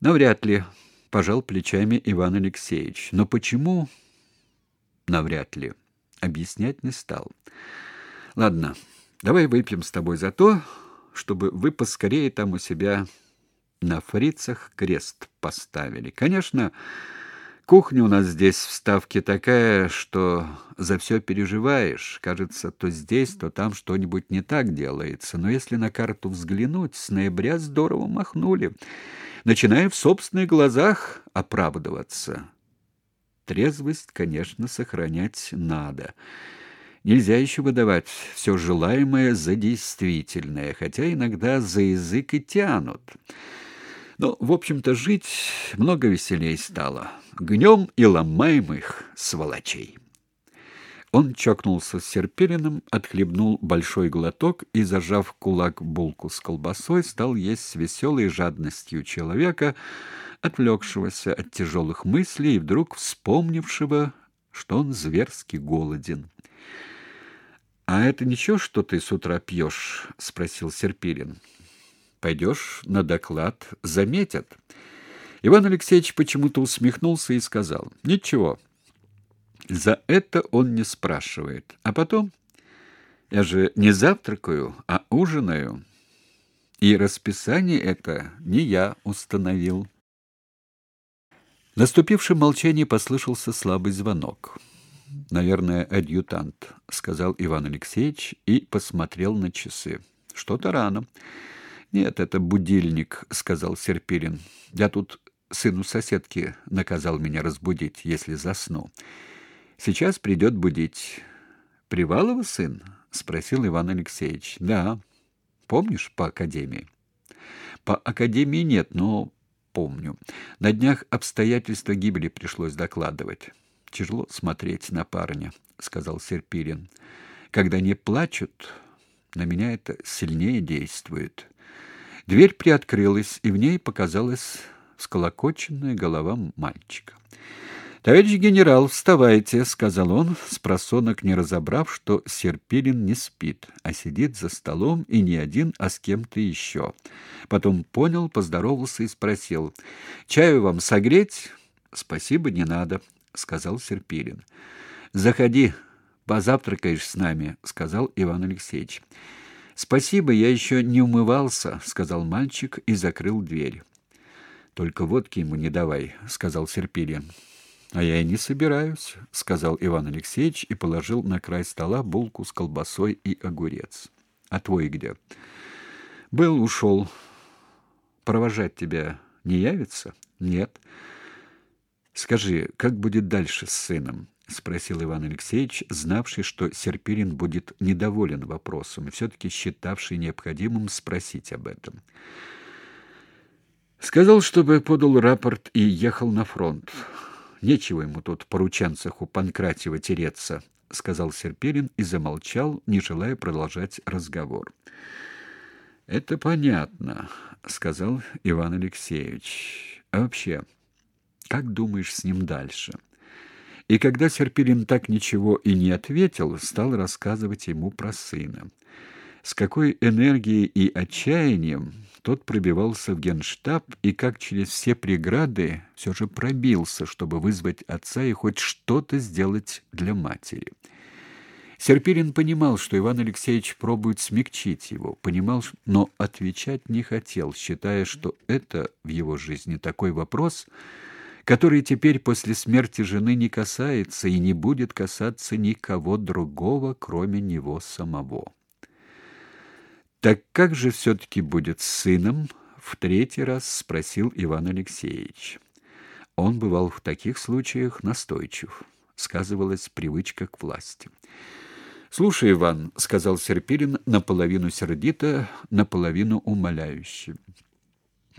Навряд ли, пожал плечами Иван Алексеевич. Но почему? Навряд ли. Объяснять не стал. Ладно, давай выпьем с тобой за то, чтобы вы поскорее там у себя на фрицах крест поставили. Конечно, кухня у нас здесь в Ставке такая, что за все переживаешь. Кажется, то здесь, то там что-нибудь не так делается. Но если на карту взглянуть, с ноября здорово махнули. Начиная в собственных глазах оправдываться. Трезвость, конечно, сохранять надо. Нельзя еще выдавать все желаемое за действительное, хотя иногда за язык и тянут. Но, в общем-то, жить много веселей стало. Гнем и ломаем их, сволочей. Он чокнулся с Серпилиным, отхлебнул большой глоток и, зажав кулак булку с колбасой, стал есть с веселой жадностью человека, отвлекшегося от тяжелых мыслей и вдруг вспомнившего, что он зверски голоден. «А это ничего, что ты с утра пьешь?» — спросил Серпилин. Пойдешь на доклад, заметят. Иван Алексеевич почему-то усмехнулся и сказал: "Ничего. За это он не спрашивает. А потом я же не завтракаю, а ужинаю. И расписание это не я установил". Наступившем молчании послышался слабый звонок. «Наверное, адъютант», — сказал Иван Алексеевич и посмотрел на часы. «Что-то рано». Нет, это будильник, сказал Серпилин. Я тут сыну соседки наказал меня разбудить, если засну. Сейчас придет будить. Привалова сын? спросил Иван Алексеевич. Да. Помнишь по академии? По академии нет, но помню. На днях обстоятельства гибели пришлось докладывать. Тяжело смотреть на парня, сказал Серпилин. Когда не плачут, на меня это сильнее действует. Дверь приоткрылась, и в ней показалась сколокоченная голова мальчика. «Товарищ генерал, вставайте», — сказал он, спросонок не разобрав, что Серпилин не спит, а сидит за столом и не один, а с кем-то еще. Потом понял, поздоровался и спросил. «Чаю вам согреть?» «Спасибо, не надо», — сказал Серпилин. «Заходи, позавтракаешь с нами», — сказал Иван Алексеевич. Спасибо, я еще не умывался, сказал мальчик и закрыл дверь. Только водки ему не давай, сказал Серпилин. А я и не собираюсь, сказал Иван Алексеевич и положил на край стола булку с колбасой и огурец. А твой где? Был, ушел. Провожать тебя не явится? Нет. Скажи, как будет дальше с сыном? Спросил Иван Алексеевич, знавший, что Серпирин будет недоволен вопросом все таки считавший необходимым спросить об этом. Сказал, чтобы подал рапорт и ехал на фронт. Нечего ему тут порученцах у Панкратиева тереться, сказал Серпирин и замолчал, не желая продолжать разговор. Это понятно, сказал Иван Алексеевич. А вообще, как думаешь с ним дальше? И когда Серпилин так ничего и не ответил, стал рассказывать ему про сына. С какой энергией и отчаянием тот пробивался в генштаб и как через все преграды все же пробился, чтобы вызвать отца и хоть что-то сделать для матери. Серпилин понимал, что Иван Алексеевич пробует смягчить его, понимал, но отвечать не хотел, считая, что это в его жизни такой вопрос — который теперь после смерти жены не касается и не будет касаться никого другого, кроме него самого. Так как же все таки будет с сыном? в третий раз спросил Иван Алексеевич. Он бывал в таких случаях настойчив, сказывалась привычка к власти. "Слушай, Иван", сказал Серпилин наполовину сердито, наполовину умоляюще.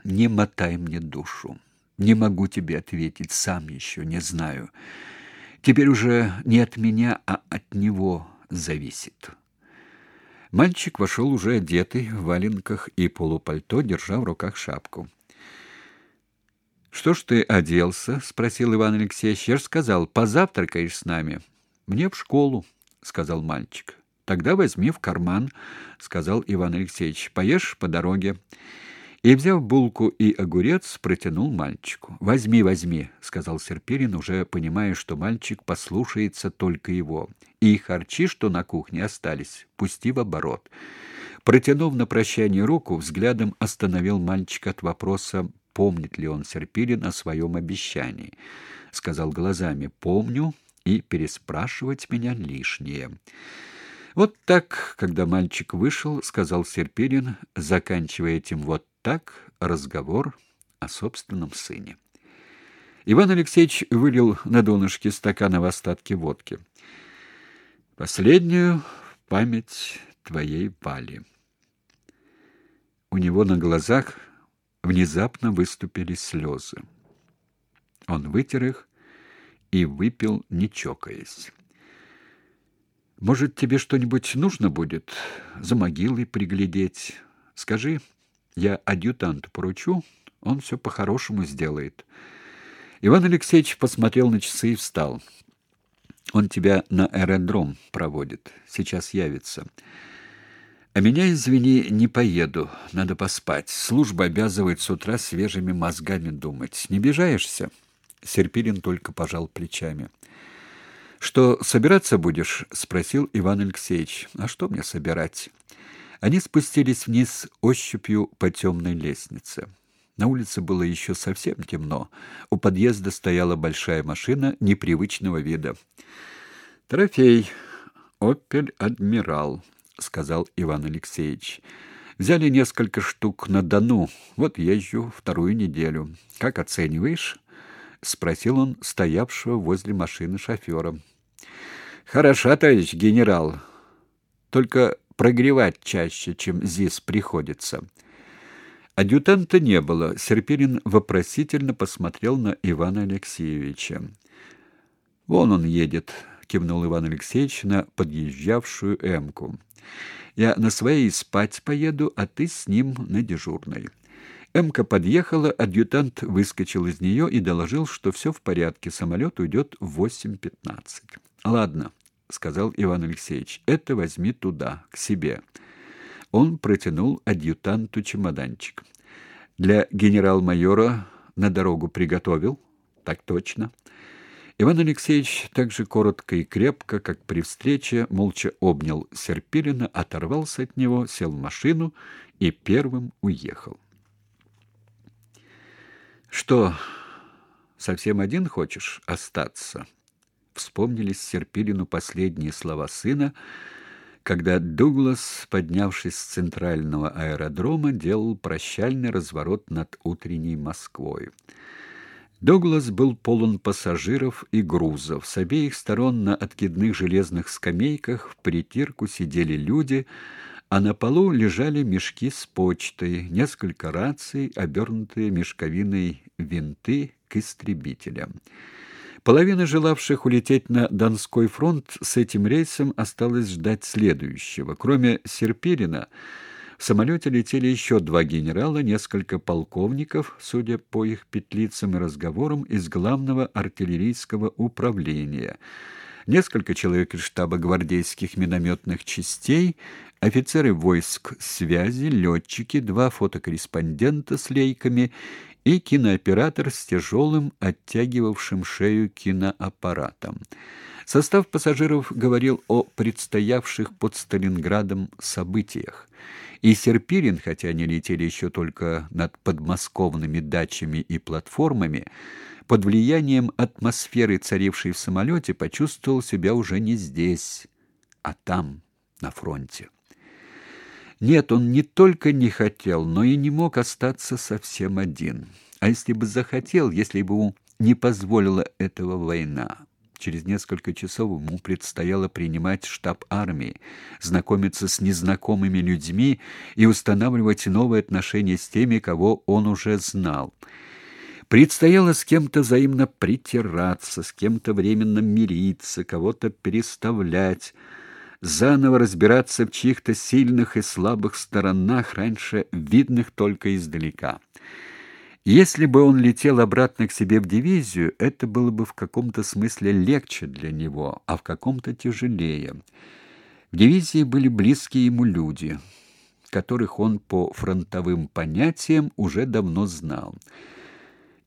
"Не мотай мне душу. Не могу тебе ответить, сам еще не знаю. Теперь уже не от меня, а от него зависит. Мальчик вошел уже одетый в валенках и полупальто, держа в руках шапку. Что ж ты оделся? спросил Иван Алексеевич. Я ж сказал, позавтракаешь с нами. Мне в школу, сказал мальчик. Тогда возьми в карман, сказал Иван Алексеевич. Поешь по дороге. И, взяв булку и огурец, протянул мальчику. «Возьми, возьми», — сказал Серпирин, уже понимая, что мальчик послушается только его. «И харчи, что на кухне остались, пусти в оборот». Протянув на прощание руку, взглядом остановил мальчика от вопроса, помнит ли он Серпирин о своем обещании. Сказал глазами «помню» и переспрашивать меня лишнее. Вот так, когда мальчик вышел, сказал Серпирин, заканчивая этим вот так разговор о собственном сыне. Иван Алексеевич вылил на донышке стакана в остатки водки. Последнюю память твоей Вали. У него на глазах внезапно выступили слезы. Он вытер их и выпил, не чокаясь. Может, тебе что-нибудь нужно будет за могилой приглядеть? Скажи, я адъютанту поручу, он все по-хорошему сделает. Иван Алексеевич посмотрел на часы и встал. Он тебя на аэродром проводит. Сейчас явится. А меня, извини, не поеду. Надо поспать. Служба обязывает с утра свежими мозгами думать. Не обижаешься? Серпилин только пожал плечами. Что собираться будешь? спросил Иван Алексеевич. А что мне собирать? Они спустились вниз ощупью по темной лестнице. На улице было еще совсем темно. У подъезда стояла большая машина непривычного вида. «Трофей. Опель Адмирал», — сказал Иван Алексеевич. «Взяли несколько штук на Дону. Вот езжу вторую неделю. Как оцениваешь?» — спросил он стоявшего возле машины шофера. «Хороша, товарищ генерал. Только прогревать чаще, чем здесь приходится. Адъютанта не было. Серпирин вопросительно посмотрел на Ивана Алексеевича. Вон он едет, кивнул Иван Алексеевич на подъезжавшую эмку. Я на своей спать поеду, а ты с ним на дежурной. Эмка подъехала, адъютант выскочил из нее и доложил, что все в порядке, самолет уйдет в 8.15. Ладно, сказал Иван Алексеевич. Это возьми туда, к себе. Он протянул адъютанту чемоданчик. Для генерал-майора на дорогу приготовил? Так точно. Иван Алексеевич так же коротко и крепко, как при встрече, молча обнял Серпилина, оторвался от него, сел в машину и первым уехал. Что, совсем один хочешь остаться? Вспомнились Серпилину последние слова сына, когда Дуглас, поднявшись с центрального аэродрома, делал прощальный разворот над утренней Москвой. Дуглас был полон пассажиров и грузов. С обеих сторон на откидных железных скамейках в притирку сидели люди, а на полу лежали мешки с почтой, несколько раций, обернутые мешковиной винты к истребителям. Половина желавших улететь на Донской фронт с этим рейсом осталась ждать следующего. Кроме Серпирина, в самолете летели еще два генерала, несколько полковников, судя по их петлицам и разговорам, из главного артиллерийского управления, несколько человек из штаба гвардейских минометных частей, офицеры войск связи, летчики, два фотокорреспондента с лейками и кинооператор с тяжелым, оттягивавшим шею киноаппаратом. Состав пассажиров говорил о предстоявших под Сталинградом событиях. И Серпирин, хотя они летели еще только над подмосковными дачами и платформами, под влиянием атмосферы, царившей в самолете, почувствовал себя уже не здесь, а там, на фронте. Нет, он не только не хотел, но и не мог остаться совсем один. А если бы захотел, если бы ему не позволила этого война? Через несколько часов ему предстояло принимать штаб армии, знакомиться с незнакомыми людьми и устанавливать новые отношения с теми, кого он уже знал. Предстояло с кем-то взаимно притираться, с кем-то временно мириться, кого-то переставлять, заново разбираться в чьих-то сильных и слабых сторонах, раньше видных только издалека. Если бы он летел обратно к себе в дивизию, это было бы в каком-то смысле легче для него, а в каком-то тяжелее. В дивизии были близкие ему люди. которых он по фронтовым понятиям уже давно знал.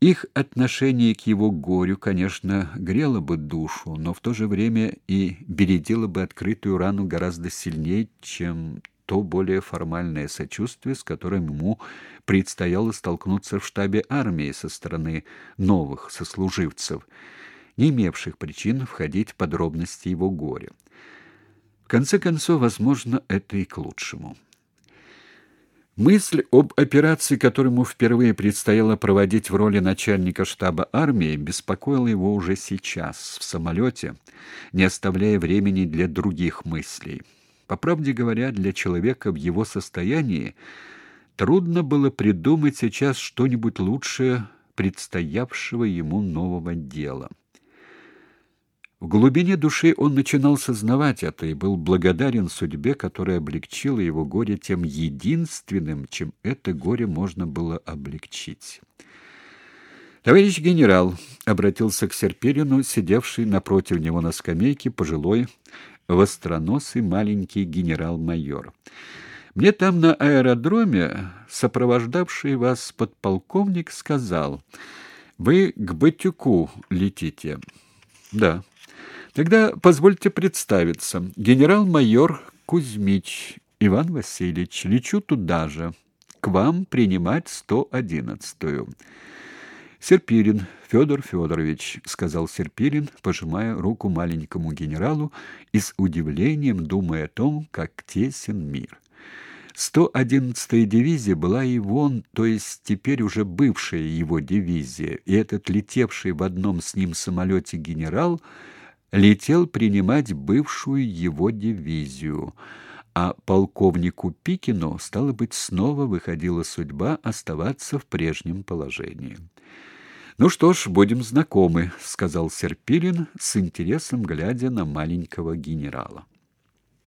Их отношение к его горю, конечно, грело бы душу, но в то же время и бередило бы открытую рану гораздо сильнее, чем то более формальное сочувствие, с которым ему предстояло столкнуться в штабе армии со стороны новых сослуживцев, не имевших причин входить в подробности его горя. В конце концов, возможно, это и к лучшему. Мысль об операции, которую ему впервые предстояло проводить в роли начальника штаба армии, беспокоила его уже сейчас, в самолете, не оставляя времени для других мыслей. По правде говоря, для человека в его состоянии трудно было придумать сейчас что-нибудь лучшее предстоявшего ему нового дела. В глубине души он начинал сознавать это и был благодарен судьбе, которая облегчила его горе тем единственным, чем это горе можно было облегчить. «Товарищ генерал», — обратился к Серпилину, сидевший напротив него на скамейке пожилой, востроносый маленький генерал-майор. «Мне там на аэродроме сопровождавший вас подполковник сказал, вы к Батюку летите». «Да». Тогда позвольте представиться. Генерал-майор Кузьмич Иван Васильевич, лечу туда же, к вам принимать 111-ю. Серпирин Федор Федорович, сказал Серпирин, пожимая руку маленькому генералу и с удивлением думая о том, как тесен мир. 111-я дивизия была его, то есть теперь уже бывшая его дивизия, и этот летевший в одном с ним самолете генерал – летел принимать бывшую его дивизию, а полковнику Пикину, стало быть, снова выходила судьба оставаться в прежнем положении. «Ну что ж, будем знакомы», — сказал Серпилин с интересом, глядя на маленького генерала.